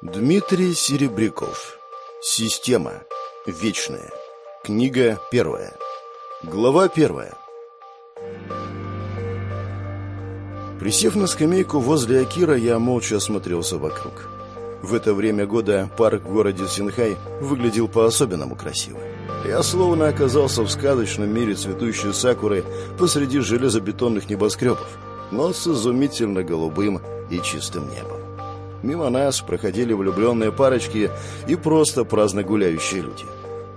Дмитрий Серебряков. Система. Вечная. Книга первая. Глава первая. Присев на скамейку возле Акира, я молча осмотрелся вокруг. В это время года парк в городе Синхай выглядел по-особенному красиво. Я словно оказался в сказочном мире цветущей сакуры посреди железобетонных небоскребов, но с изумительно голубым и чистым небом. Мимо нас проходили влюбленные парочки и просто праздно гуляющие люди.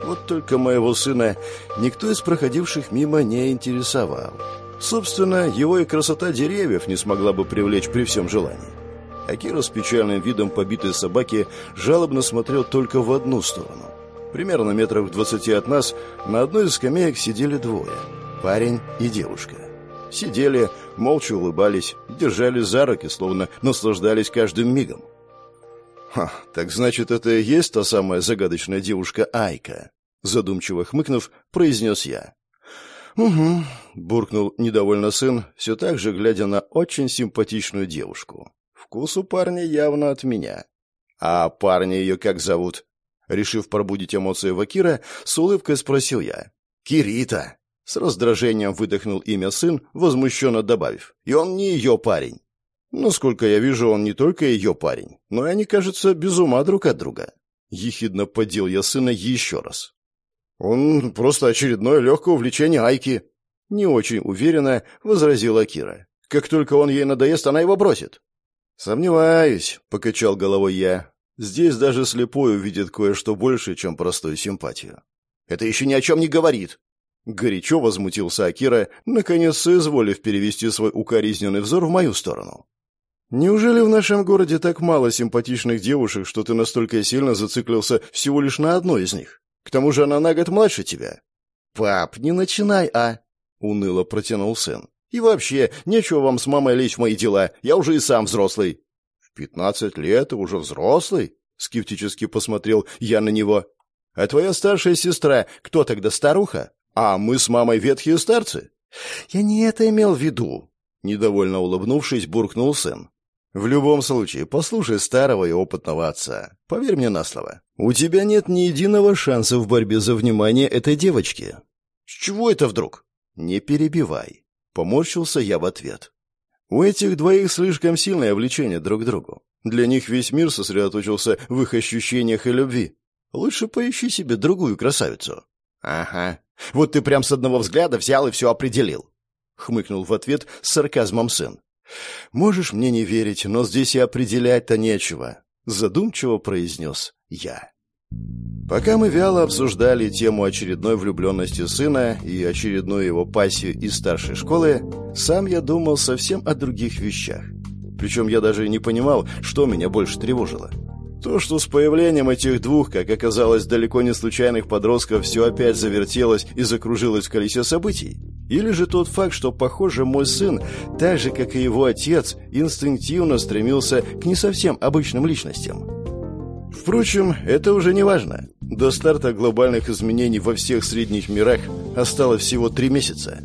Вот только моего сына никто из проходивших мимо не интересовал. Собственно, его и красота деревьев не смогла бы привлечь при всем желании. Акира с печальным видом побитой собаки жалобно смотрел только в одну сторону. Примерно метров в двадцати от нас на одной из скамеек сидели двое – парень и девушка. Сидели, молча улыбались, держались за руки, словно наслаждались каждым мигом. «Ха, так значит, это и есть та самая загадочная девушка Айка?» Задумчиво хмыкнув, произнес я. «Угу», — буркнул недовольно сын, все так же глядя на очень симпатичную девушку. «Вкус у парня явно от меня». «А парня ее как зовут?» Решив пробудить эмоции Вакира, с улыбкой спросил я. «Кирита!» С раздражением выдохнул имя сын, возмущенно добавив. «И он не ее парень». «Насколько я вижу, он не только ее парень, но и они, кажется, без ума друг от друга». Ехидно подел я сына еще раз. «Он просто очередное легкое увлечение Айки», — не очень уверенно возразила Кира. «Как только он ей надоест, она его бросит». «Сомневаюсь», — покачал головой я. «Здесь даже слепой увидит кое-что больше, чем простую симпатию». «Это еще ни о чем не говорит», Горячо возмутился Акира, наконец соизволив перевести свой укоризненный взор в мою сторону. «Неужели в нашем городе так мало симпатичных девушек, что ты настолько сильно зациклился всего лишь на одной из них? К тому же она на год младше тебя». «Пап, не начинай, а!» — уныло протянул сын. «И вообще, нечего вам с мамой лезть в мои дела, я уже и сам взрослый». «В пятнадцать лет уже взрослый?» — скептически посмотрел я на него. «А твоя старшая сестра, кто тогда, старуха? А мы с мамой ветхие старцы. Я не это имел в виду. Недовольно улыбнувшись, буркнул сын. В любом случае, послушай старого и опытного отца. Поверь мне на слово. У тебя нет ни единого шанса в борьбе за внимание этой девочки. С чего это вдруг? Не перебивай. Поморщился я в ответ. У этих двоих слишком сильное влечение друг к другу. Для них весь мир сосредоточился в их ощущениях и любви. Лучше поищи себе другую красавицу. Ага, вот ты прям с одного взгляда взял и все определил. Хмыкнул в ответ с сарказмом сын. Можешь мне не верить, но здесь и определять-то нечего. Задумчиво произнес я. Пока мы вяло обсуждали тему очередной влюбленности сына и очередную его пассию из старшей школы, сам я думал совсем о других вещах. Причем я даже не понимал, что меня больше тревожило. То, что с появлением этих двух, как оказалось, далеко не случайных подростков, все опять завертелось и закружилось в колесе событий? Или же тот факт, что, похоже, мой сын, так же, как и его отец, инстинктивно стремился к не совсем обычным личностям? Впрочем, это уже не важно. До старта глобальных изменений во всех средних мирах осталось всего три месяца.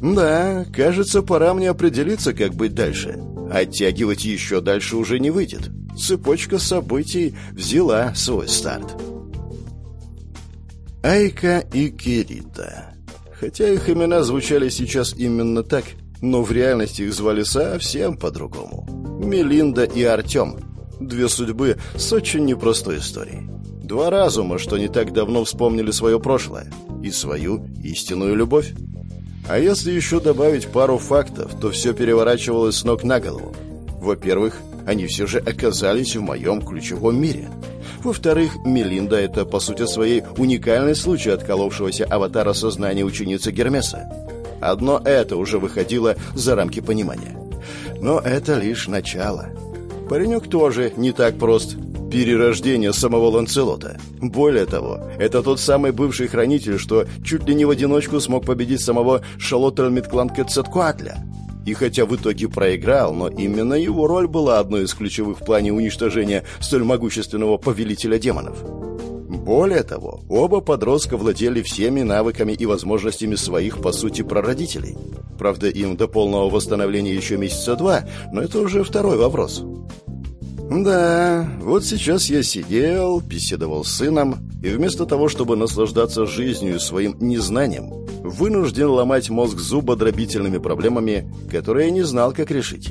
Да, кажется, пора мне определиться, как быть дальше. Оттягивать еще дальше уже не выйдет цепочка событий взяла свой старт. Айка и Кирита. Хотя их имена звучали сейчас именно так, но в реальности их звали совсем по-другому. Мелинда и Артем. Две судьбы с очень непростой историей. Два разума, что не так давно вспомнили свое прошлое и свою истинную любовь. А если еще добавить пару фактов, то все переворачивалось с ног на голову. Во-первых, они все же оказались в моем ключевом мире. Во-вторых, Мелинда – это, по сути своей, уникальный случай отколовшегося аватара сознания ученицы Гермеса. Одно это уже выходило за рамки понимания. Но это лишь начало. Паренек тоже не так прост. Перерождение самого Ланцелота. Более того, это тот самый бывший хранитель, что чуть ли не в одиночку смог победить самого Шалоттельмиткланка Цеткуатля. И хотя в итоге проиграл, но именно его роль была одной из ключевых в плане уничтожения столь могущественного повелителя демонов. Более того, оба подростка владели всеми навыками и возможностями своих, по сути, прародителей. Правда, им до полного восстановления еще месяца два, но это уже второй вопрос. Да, вот сейчас я сидел, беседовал с сыном, и вместо того, чтобы наслаждаться жизнью и своим незнанием, вынужден ломать мозг зубодробительными проблемами, которые я не знал, как решить.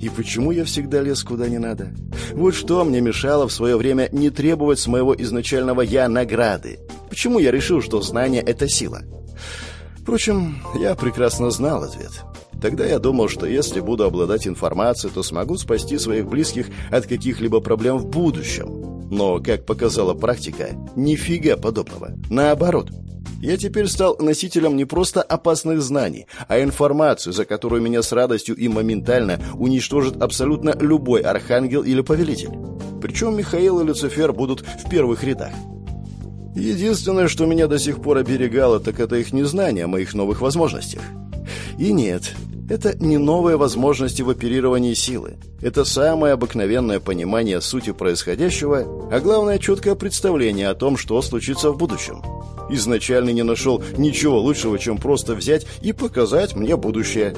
И почему я всегда лез куда не надо? Вот что мне мешало в свое время не требовать с моего изначального «я» награды. Почему я решил, что знание — это сила? Впрочем, я прекрасно знал ответ. Тогда я думал, что если буду обладать информацией, то смогу спасти своих близких от каких-либо проблем в будущем. Но, как показала практика, нифига подобного. Наоборот. Я теперь стал носителем не просто опасных знаний, а информацию, за которую меня с радостью и моментально уничтожит абсолютно любой архангел или повелитель. Причем Михаил и Люцифер будут в первых рядах. Единственное, что меня до сих пор оберегало, так это их незнание о моих новых возможностях. И нет, это не новые возможности в оперировании силы. Это самое обыкновенное понимание сути происходящего, а главное четкое представление о том, что случится в будущем. Изначально не нашел ничего лучшего, чем просто взять и показать мне будущее.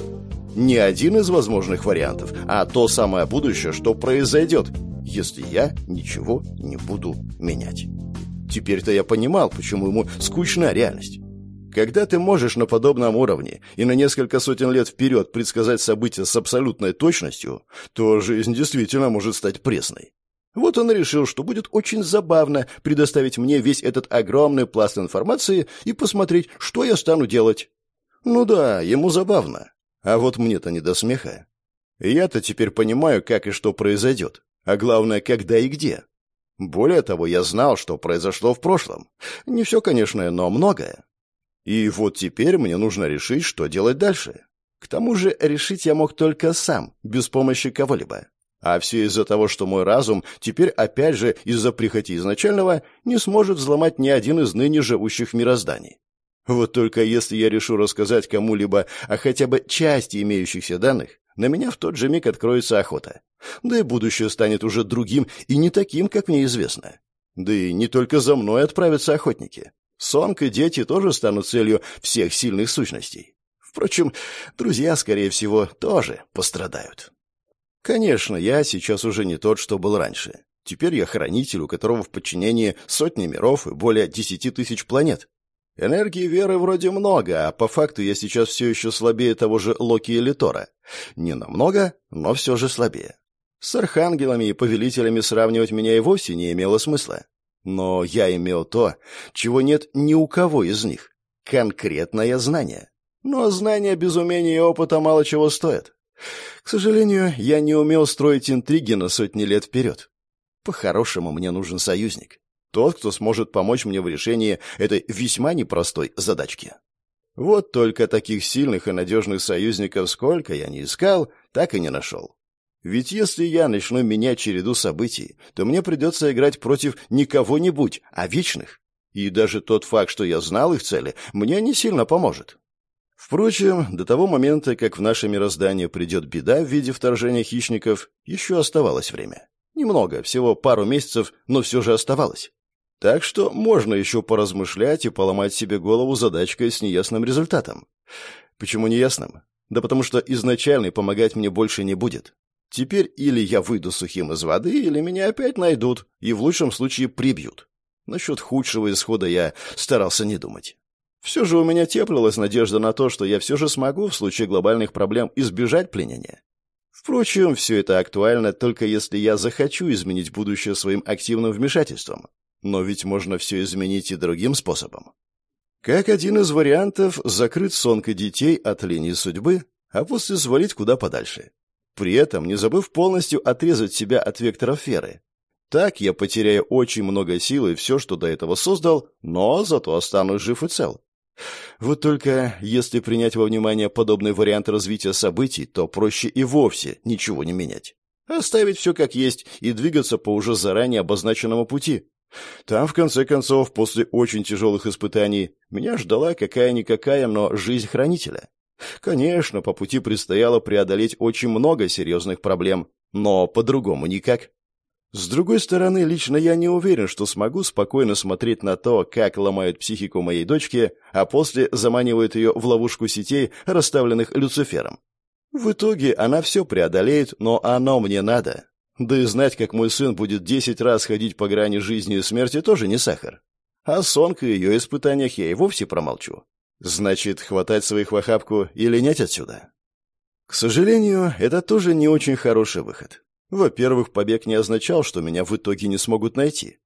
Не один из возможных вариантов, а то самое будущее, что произойдет, если я ничего не буду менять. Теперь-то я понимал, почему ему скучна реальность. Когда ты можешь на подобном уровне и на несколько сотен лет вперед предсказать события с абсолютной точностью, то жизнь действительно может стать пресной. Вот он решил, что будет очень забавно предоставить мне весь этот огромный пласт информации и посмотреть, что я стану делать. Ну да, ему забавно. А вот мне-то не до смеха. Я-то теперь понимаю, как и что произойдет. А главное, когда и где. Более того, я знал, что произошло в прошлом. Не все, конечно, но многое. И вот теперь мне нужно решить, что делать дальше. К тому же решить я мог только сам, без помощи кого-либо. А все из-за того, что мой разум теперь опять же из-за прихоти изначального не сможет взломать ни один из ныне живущих мирозданий. Вот только если я решу рассказать кому-либо о хотя бы части имеющихся данных, на меня в тот же миг откроется охота. Да и будущее станет уже другим и не таким, как мне известно. Да и не только за мной отправятся охотники. Сонг и дети тоже станут целью всех сильных сущностей. Впрочем, друзья, скорее всего, тоже пострадают. Конечно, я сейчас уже не тот, что был раньше. Теперь я хранитель, у которого в подчинении сотни миров и более десяти тысяч планет. Энергии веры вроде много, а по факту я сейчас все еще слабее того же Локи или Тора. Не намного, но все же слабее. С архангелами и повелителями сравнивать меня и вовсе не имело смысла. Но я имел то, чего нет ни у кого из них. Конкретное знание. Но знания без умения и опыта мало чего стоят. К сожалению, я не умел строить интриги на сотни лет вперед. По-хорошему, мне нужен союзник. Тот, кто сможет помочь мне в решении этой весьма непростой задачки. Вот только таких сильных и надежных союзников сколько я не искал, так и не нашел. Ведь если я начну менять череду событий, то мне придется играть против не кого-нибудь, а вечных. И даже тот факт, что я знал их цели, мне не сильно поможет. Впрочем, до того момента, как в наше мироздание придет беда в виде вторжения хищников, еще оставалось время. Немного, всего пару месяцев, но все же оставалось. Так что можно еще поразмышлять и поломать себе голову задачкой с неясным результатом. Почему неясным? Да потому что изначальный помогать мне больше не будет. Теперь или я выйду сухим из воды, или меня опять найдут и в лучшем случае прибьют. Насчет худшего исхода я старался не думать. Все же у меня теплилась надежда на то, что я все же смогу в случае глобальных проблем избежать пленения. Впрочем, все это актуально только если я захочу изменить будущее своим активным вмешательством. Но ведь можно все изменить и другим способом. Как один из вариантов, закрыть сонкой детей от линии судьбы, а после свалить куда подальше при этом не забыв полностью отрезать себя от векторов веры. Так я потеряю очень много сил и все, что до этого создал, но зато останусь жив и цел. Вот только если принять во внимание подобный вариант развития событий, то проще и вовсе ничего не менять. Оставить все как есть и двигаться по уже заранее обозначенному пути. Там, в конце концов, после очень тяжелых испытаний, меня ждала какая-никакая, но жизнь хранителя. Конечно, по пути предстояло преодолеть очень много серьезных проблем, но по-другому никак. С другой стороны, лично я не уверен, что смогу спокойно смотреть на то, как ломают психику моей дочки, а после заманивают ее в ловушку сетей, расставленных Люцифером. В итоге она все преодолеет, но оно мне надо. Да и знать, как мой сын будет десять раз ходить по грани жизни и смерти, тоже не сахар. О Сонг и ее испытаниях я и вовсе промолчу. Значит, хватать своих в охапку и линять отсюда? К сожалению, это тоже не очень хороший выход. Во-первых, побег не означал, что меня в итоге не смогут найти.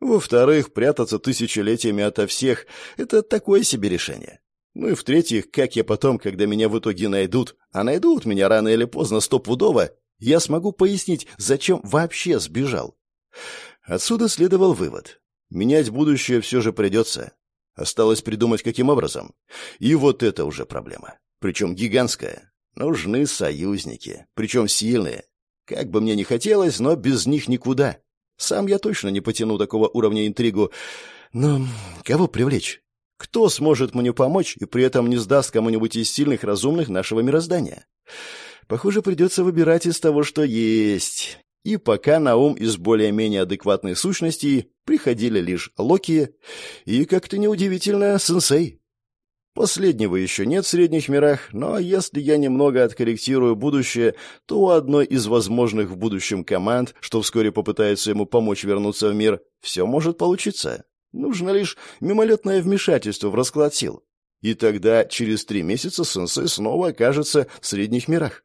Во-вторых, прятаться тысячелетиями ото всех — это такое себе решение. Ну и в-третьих, как я потом, когда меня в итоге найдут, а найдут меня рано или поздно стопудово, я смогу пояснить, зачем вообще сбежал. Отсюда следовал вывод. Менять будущее все же придется. Осталось придумать, каким образом. И вот это уже проблема. Причем гигантская. Нужны союзники. Причем сильные. Как бы мне ни хотелось, но без них никуда. Сам я точно не потяну такого уровня интригу. Но кого привлечь? Кто сможет мне помочь и при этом не сдаст кому-нибудь из сильных разумных нашего мироздания? Похоже, придется выбирать из того, что есть. И пока на ум из более-менее адекватной сущности приходили лишь Локи и, как-то неудивительно, Сенсей. Последнего еще нет в средних мирах, но если я немного откорректирую будущее, то у одной из возможных в будущем команд, что вскоре попытается ему помочь вернуться в мир, все может получиться. Нужно лишь мимолетное вмешательство в расклад сил. И тогда через три месяца сенсей снова окажется в средних мирах.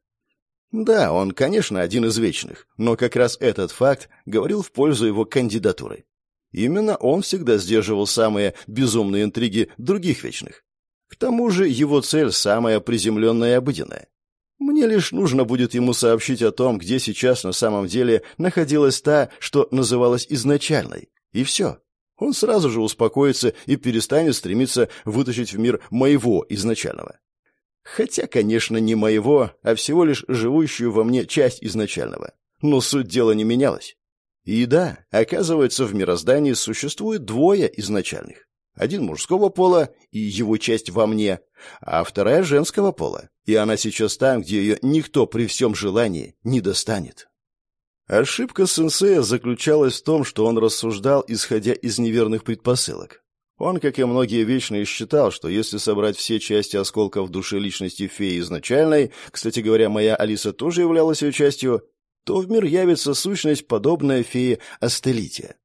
Да, он, конечно, один из вечных, но как раз этот факт говорил в пользу его кандидатуры. Именно он всегда сдерживал самые безумные интриги других вечных. К тому же его цель самая приземленная и обыденная. Мне лишь нужно будет ему сообщить о том, где сейчас на самом деле находилась та, что называлась изначальной, и все. Он сразу же успокоится и перестанет стремиться вытащить в мир моего изначального. Хотя, конечно, не моего, а всего лишь живущую во мне часть изначального. Но суть дела не менялась. И да, оказывается, в мироздании существует двое изначальных. Один мужского пола и его часть во мне, а вторая женского пола, и она сейчас там, где ее никто при всем желании не достанет. Ошибка сенсея заключалась в том, что он рассуждал, исходя из неверных предпосылок. Он, как и многие вечные, считал, что если собрать все части осколков души личности феи изначальной, кстати говоря, моя Алиса тоже являлась ее частью, то в мир явится сущность, подобная фее Астелите.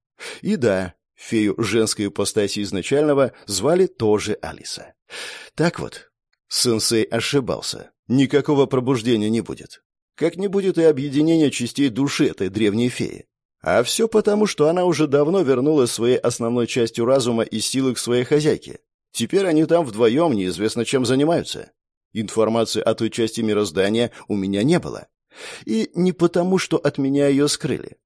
И да, фею женской ипостаси изначального звали тоже Алиса. Так вот, сенсей ошибался. Никакого пробуждения не будет. Как не будет и объединения частей души этой древней феи. А все потому, что она уже давно вернулась своей основной частью разума и силы к своей хозяйке. Теперь они там вдвоем неизвестно чем занимаются. Информации о той части мироздания у меня не было. И не потому, что от меня ее скрыли.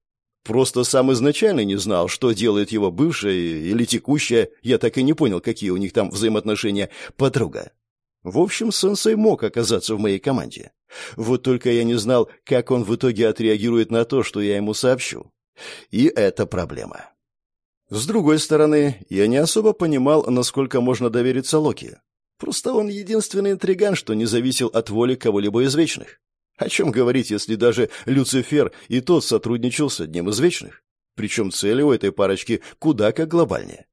Просто сам изначально не знал, что делает его бывшая или текущая, я так и не понял, какие у них там взаимоотношения, подруга. В общем, сенсей мог оказаться в моей команде. Вот только я не знал, как он в итоге отреагирует на то, что я ему сообщу. И это проблема. С другой стороны, я не особо понимал, насколько можно довериться Локи. Просто он единственный интриган, что не зависел от воли кого-либо из вечных. О чем говорить, если даже Люцифер и тот сотрудничал с одним из вечных? Причем цели у этой парочки куда как глобальнее.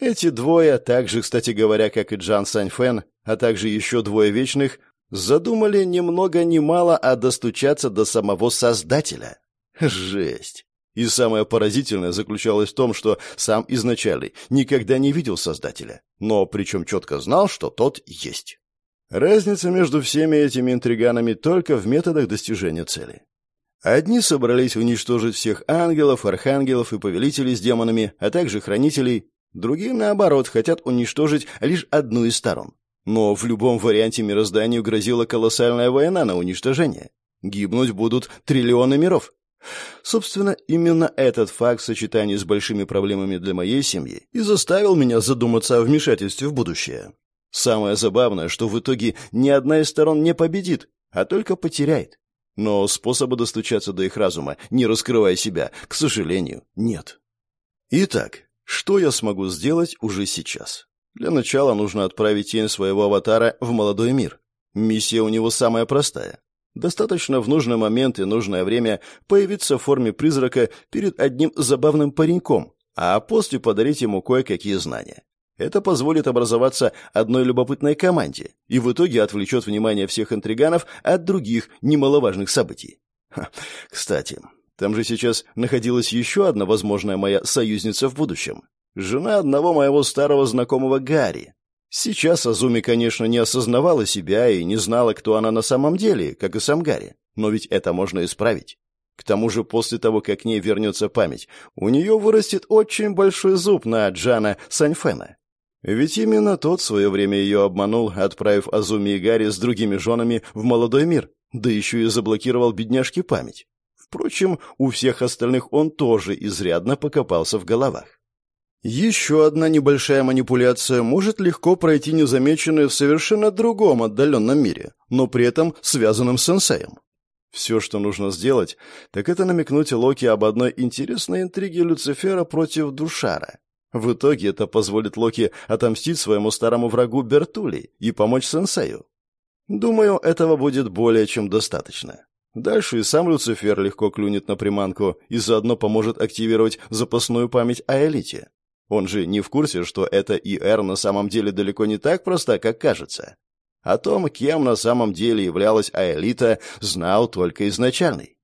Эти двое, так же, кстати говоря, как и Джан Саньфэн, а также еще двое вечных, задумали ни много ни мало, а достучаться до самого Создателя. Жесть. И самое поразительное заключалось в том, что сам изначальный никогда не видел Создателя, но причем четко знал, что тот есть. Разница между всеми этими интриганами только в методах достижения цели. Одни собрались уничтожить всех ангелов, архангелов и повелителей с демонами, а также хранителей, другие, наоборот, хотят уничтожить лишь одну из сторон. Но в любом варианте мирозданию грозила колоссальная война на уничтожение. Гибнуть будут триллионы миров. Собственно, именно этот факт в сочетании с большими проблемами для моей семьи и заставил меня задуматься о вмешательстве в будущее. Самое забавное, что в итоге ни одна из сторон не победит, а только потеряет. Но способа достучаться до их разума, не раскрывая себя, к сожалению, нет. Итак, что я смогу сделать уже сейчас? Для начала нужно отправить тень своего аватара в молодой мир. Миссия у него самая простая Достаточно в нужный момент и нужное время появиться в форме призрака перед одним забавным пареньком, а после подарить ему кое-какие знания. Это позволит образоваться одной любопытной команде и в итоге отвлечет внимание всех интриганов от других немаловажных событий. Ха, кстати, Там же сейчас находилась еще одна возможная моя союзница в будущем. Жена одного моего старого знакомого Гарри. Сейчас Азуми, конечно, не осознавала себя и не знала, кто она на самом деле, как и сам Гарри. Но ведь это можно исправить. К тому же после того, как к ней вернется память, у нее вырастет очень большой зуб на Джана Саньфена. Ведь именно тот в свое время ее обманул, отправив Азуми и Гарри с другими женами в молодой мир, да еще и заблокировал бедняжке память. Впрочем, у всех остальных он тоже изрядно покопался в головах. Еще одна небольшая манипуляция может легко пройти незамеченной в совершенно другом отдаленном мире, но при этом связанном с сенсеем. Все, что нужно сделать, так это намекнуть Локи об одной интересной интриге Люцифера против Душара. В итоге это позволит Локи отомстить своему старому врагу Бертули и помочь сенсею. Думаю, этого будет более чем достаточно. Дальше и сам Люцифер легко клюнет на приманку и заодно поможет активировать запасную память о элите. Он же не в курсе, что эта ИР на самом деле далеко не так проста, как кажется. О том, кем на самом деле являлась Аэлита, знал только изначальный.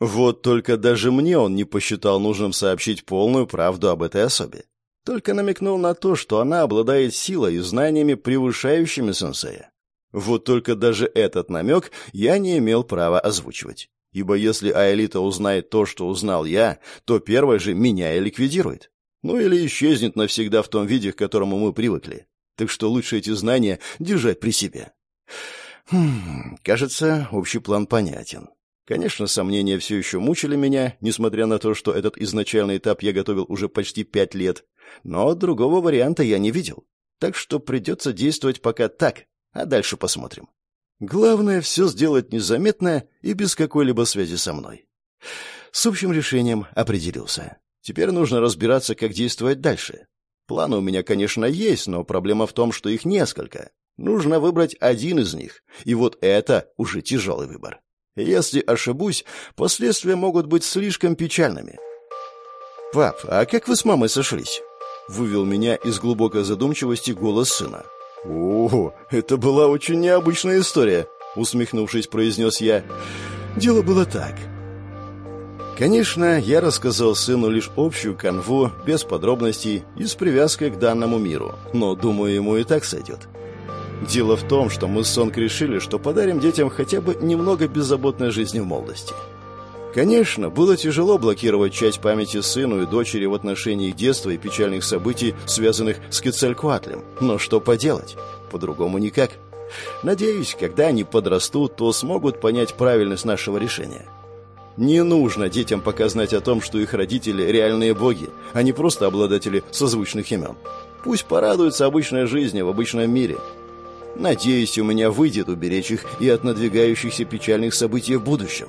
Вот только даже мне он не посчитал нужным сообщить полную правду об этой особе. Только намекнул на то, что она обладает силой и знаниями, превышающими сенсея. Вот только даже этот намек я не имел права озвучивать. Ибо если Аэлита узнает то, что узнал я, то первая же меня и ликвидирует. Ну или исчезнет навсегда в том виде, к которому мы привыкли. Так что лучше эти знания держать при себе. Хм, кажется, общий план понятен. Конечно, сомнения все еще мучили меня, несмотря на то, что этот изначальный этап я готовил уже почти пять лет. Но другого варианта я не видел. Так что придется действовать пока так, а дальше посмотрим. Главное, все сделать незаметно и без какой-либо связи со мной. С общим решением определился. Теперь нужно разбираться, как действовать дальше. Планы у меня, конечно, есть, но проблема в том, что их несколько. Нужно выбрать один из них, и вот это уже тяжелый выбор. Если ошибусь, последствия могут быть слишком печальными. «Пап, а как вы с мамой сошлись?» Вывел меня из глубокой задумчивости голос сына. «О, это была очень необычная история», — усмехнувшись, произнес я. «Дело было так». Конечно, я рассказал сыну лишь общую канву, без подробностей и с привязкой к данному миру, но, думаю, ему и так сойдет. Дело в том, что мы с Сонг решили, что подарим детям хотя бы немного беззаботной жизни в молодости. Конечно, было тяжело блокировать часть памяти сыну и дочери в отношении детства и печальных событий, связанных с Кецалькуатлем. Но что поделать? По-другому никак. Надеюсь, когда они подрастут, то смогут понять правильность нашего решения. Не нужно детям пока знать о том, что их родители – реальные боги, а не просто обладатели созвучных имен. Пусть порадуются обычной жизни в обычном мире. Надеюсь, у меня выйдет уберечь их и от надвигающихся печальных событий в будущем.